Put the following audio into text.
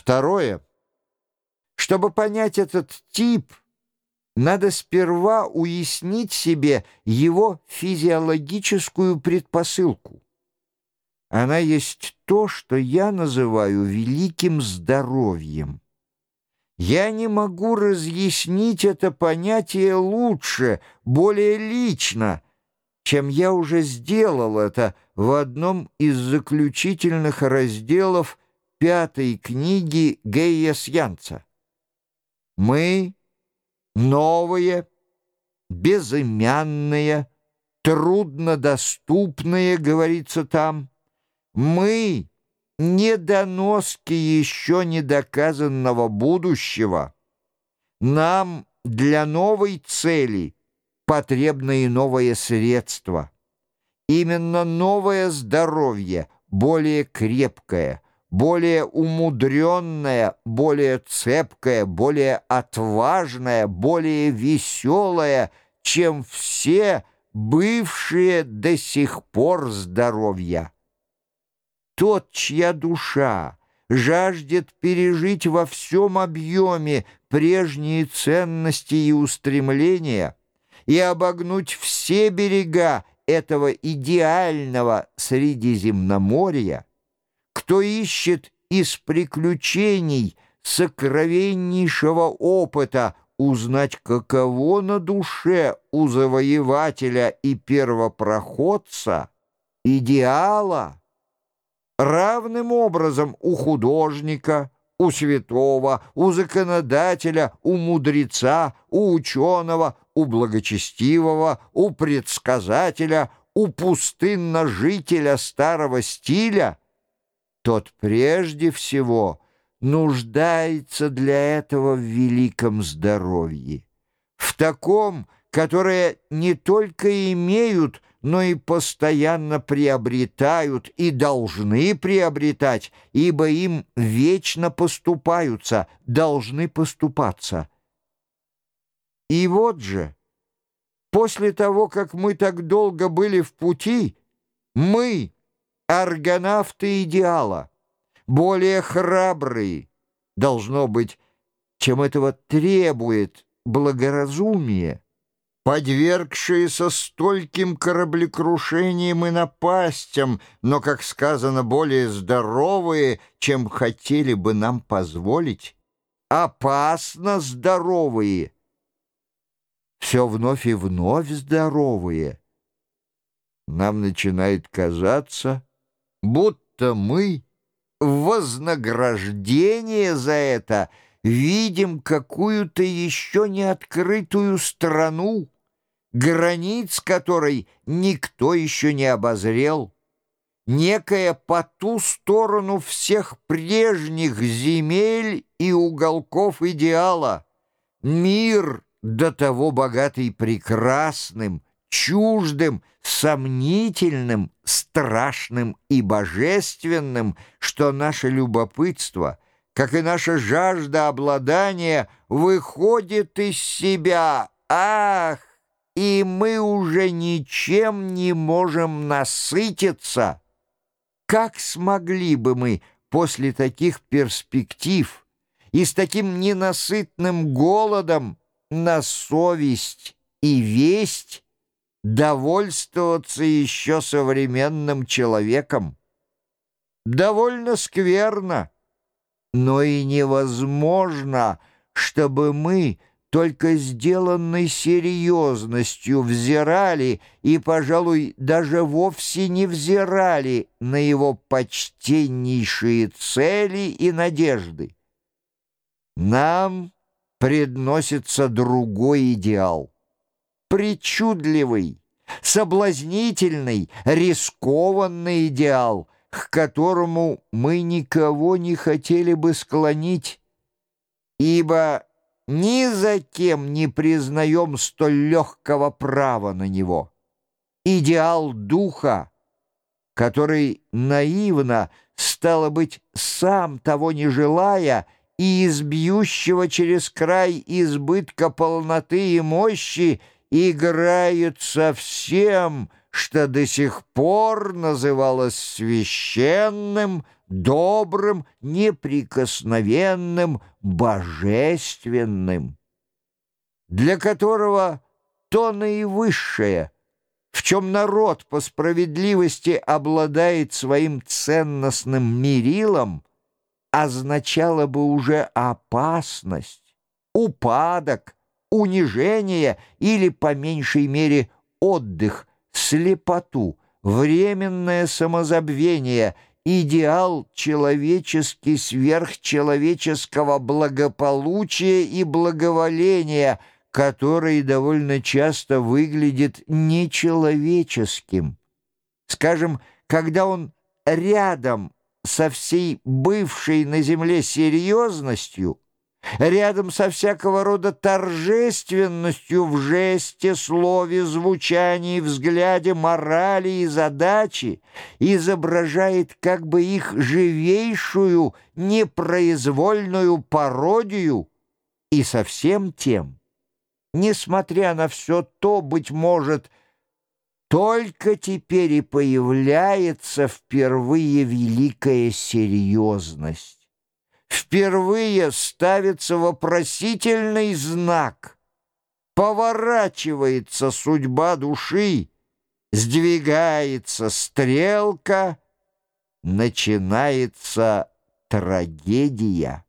Второе. Чтобы понять этот тип, надо сперва уяснить себе его физиологическую предпосылку. Она есть то, что я называю великим здоровьем. Я не могу разъяснить это понятие лучше, более лично, чем я уже сделал это в одном из заключительных разделов пятой книги Гея Сьянца. Мы новые, безымянные, труднодоступные, говорится там. Мы недоноски еще недоказанного будущего. Нам для новой цели потребно и новое средство. Именно новое здоровье, более крепкое – более умудренная, более цепкая, более отважная, более веселая, чем все бывшие до сих пор здоровья. Тот, чья душа жаждет пережить во всем объеме прежние ценности и устремления и обогнуть все берега этого идеального Средиземноморья, кто ищет из приключений сокровеннейшего опыта узнать, каково на душе у завоевателя и первопроходца, идеала, равным образом у художника, у святого, у законодателя, у мудреца, у ученого, у благочестивого, у предсказателя, у пустынножителя старого стиля — тот прежде всего нуждается для этого в великом здоровье, в таком, которое не только имеют, но и постоянно приобретают и должны приобретать, ибо им вечно поступаются, должны поступаться. И вот же, после того, как мы так долго были в пути, мы — аргонавты идеала, более храбрые, должно быть, чем этого требует благоразумие, подвергшиеся стольким кораблекрушениям и напастям, но, как сказано, более здоровые, чем хотели бы нам позволить, опасно здоровые, все вновь и вновь здоровые. Нам начинает казаться, будто мы в вознаграждение за это видим какую-то еще не открытую страну, границ которой никто еще не обозрел, некая по ту сторону всех прежних земель и уголков идеала, мир до того богатый прекрасным, чуждым, сомнительным, страшным и божественным, что наше любопытство, как и наша жажда обладания, выходит из себя. Ах! И мы уже ничем не можем насытиться. Как смогли бы мы после таких перспектив и с таким ненасытным голодом на совесть и весть довольствоваться еще современным человеком. Довольно скверно, но и невозможно, чтобы мы только сделанной серьезностью взирали и, пожалуй, даже вовсе не взирали на его почтеннейшие цели и надежды. Нам предносится другой идеал причудливый, соблазнительный, рискованный идеал, к которому мы никого не хотели бы склонить, ибо ни за кем не признаем столь легкого права на него. Идеал духа, который наивно, стало быть, сам того не желая, и избьющего через край избытка полноты и мощи играет со всем, что до сих пор называлось священным, добрым, неприкосновенным, божественным, для которого то наивысшее, в чем народ по справедливости обладает своим ценностным мерилом, означало бы уже опасность, упадок, унижение или, по меньшей мере, отдых, слепоту, временное самозабвение, идеал человеческий сверхчеловеческого благополучия и благоволения, который довольно часто выглядит нечеловеческим. Скажем, когда он рядом со всей бывшей на земле серьезностью, рядом со всякого рода торжественностью в жесте, слове, звучании, взгляде, морали и задачи, изображает как бы их живейшую, непроизвольную пародию, и совсем тем, несмотря на все то, быть может, только теперь и появляется впервые великая серьезность. Впервые ставится вопросительный знак. Поворачивается судьба души, сдвигается стрелка, начинается трагедия.